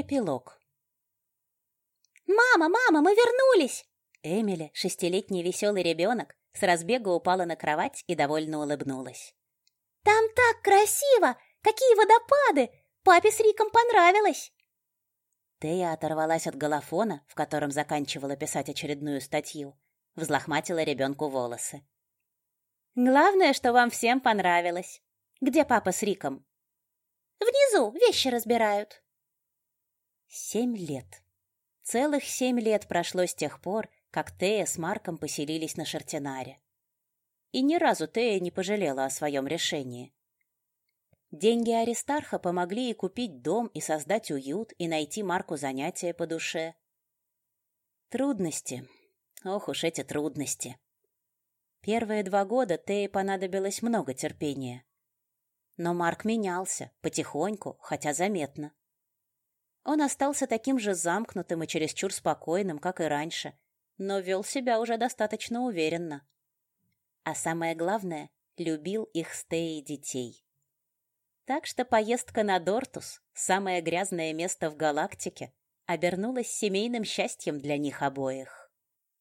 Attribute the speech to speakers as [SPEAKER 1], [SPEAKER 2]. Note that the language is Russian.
[SPEAKER 1] Эпилог.
[SPEAKER 2] «Мама, мама, мы вернулись!»
[SPEAKER 1] Эмили, шестилетний веселый ребенок, с разбега упала на кровать и довольно улыбнулась.
[SPEAKER 2] «Там так красиво! Какие водопады! Папе с Риком понравилось!»
[SPEAKER 1] Тея оторвалась от голофона, в котором заканчивала писать очередную статью, взлохматила ребенку волосы. «Главное, что вам всем понравилось. Где папа с Риком?»
[SPEAKER 2] «Внизу вещи разбирают».
[SPEAKER 1] Семь лет. Целых семь лет прошло с тех пор, как Тея с Марком поселились на Шартинаре. И ни разу Тея не пожалела о своем решении. Деньги Аристарха помогли ей купить дом и создать уют, и найти Марку занятия по душе. Трудности. Ох уж эти трудности. Первые два года Тее понадобилось много терпения. Но Марк менялся, потихоньку, хотя заметно. Он остался таким же замкнутым и чересчур спокойным, как и раньше, но вел себя уже достаточно уверенно. А самое главное, любил их стеи детей. Так что поездка на Дортус, самое грязное место в галактике, обернулась семейным счастьем для них обоих.